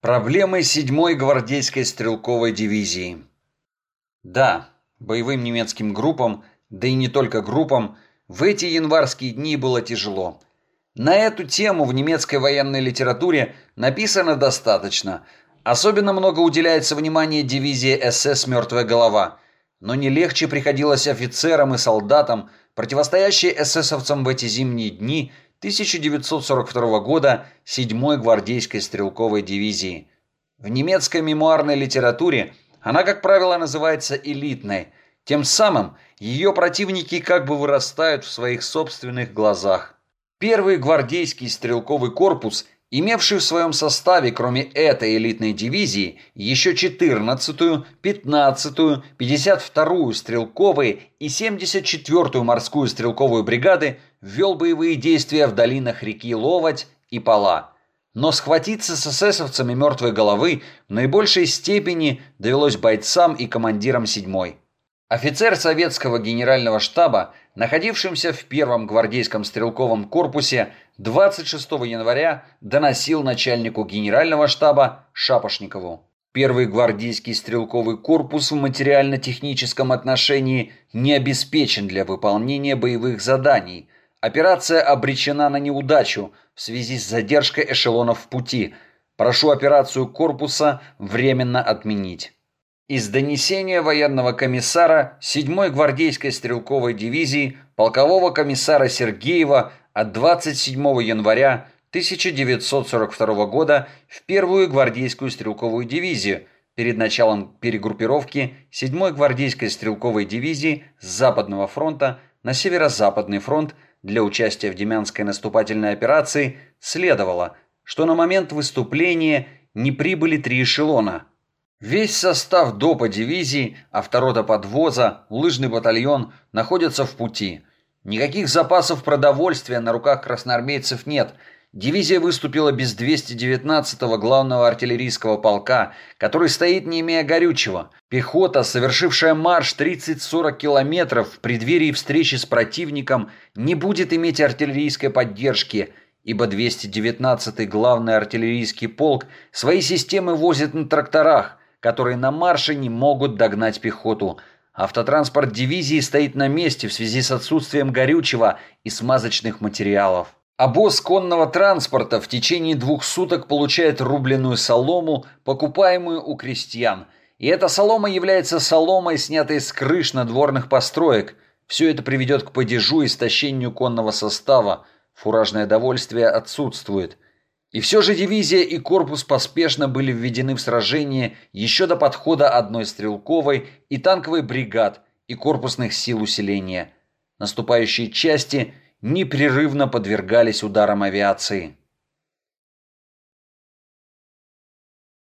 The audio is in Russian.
Проблемы 7-й гвардейской стрелковой дивизии. Да, боевым немецким группам, да и не только группам, в эти январские дни было тяжело. На эту тему в немецкой военной литературе написано достаточно. Особенно много уделяется внимания дивизии СС «Мертвая голова», но не легче приходилось офицерам и солдатам, противостоящие эсэсовцам в эти зимние дни – 1942 года 7-й гвардейской стрелковой дивизии. В немецкой мемуарной литературе она, как правило, называется элитной. Тем самым ее противники как бы вырастают в своих собственных глазах. Первый гвардейский стрелковый корпус имевший в своем составе, кроме этой элитной дивизии, еще 14-ю, 15-ю, 52-ю стрелковые и 74-ю морскую стрелковую бригады, ввел боевые действия в долинах реки Ловать и Пала. Но схватиться с эсэсовцами мертвой головы в наибольшей степени довелось бойцам и командирам 7-й. Офицер советского генерального штаба, находившимся в первом гвардейском стрелковом корпусе, 26 января доносил начальнику генерального штаба Шапошникову. Первый гвардейский стрелковый корпус в материально-техническом отношении не обеспечен для выполнения боевых заданий. Операция обречена на неудачу в связи с задержкой эшелонов в пути. Прошу операцию корпуса временно отменить. Из донесения военного комиссара 7-й гвардейской стрелковой дивизии полкового комиссара Сергеева от 27 января 1942 года в первую гвардейскую стрелковую дивизию перед началом перегруппировки 7-й гвардейской стрелковой дивизии с Западного фронта на Северо-Западный фронт для участия в Демянской наступательной операции следовало, что на момент выступления не прибыли три эшелона. Весь состав ДОПа дивизии, авторота подвоза, лыжный батальон находятся в пути – Никаких запасов продовольствия на руках красноармейцев нет. Дивизия выступила без 219-го главного артиллерийского полка, который стоит не имея горючего. Пехота, совершившая марш 30-40 километров в преддверии встречи с противником, не будет иметь артиллерийской поддержки, ибо 219-й главный артиллерийский полк свои системы возит на тракторах, которые на марше не могут догнать пехоту – Автотранспорт дивизии стоит на месте в связи с отсутствием горючего и смазочных материалов. Обоз конного транспорта в течение двух суток получает рубленную солому, покупаемую у крестьян. И эта солома является соломой, снятой с крыш надворных построек. Все это приведет к падежу и истощению конного состава. Фуражное довольствие отсутствует. И все же дивизия и корпус поспешно были введены в сражение еще до подхода одной стрелковой и танковой бригад и корпусных сил усиления. Наступающие части непрерывно подвергались ударам авиации.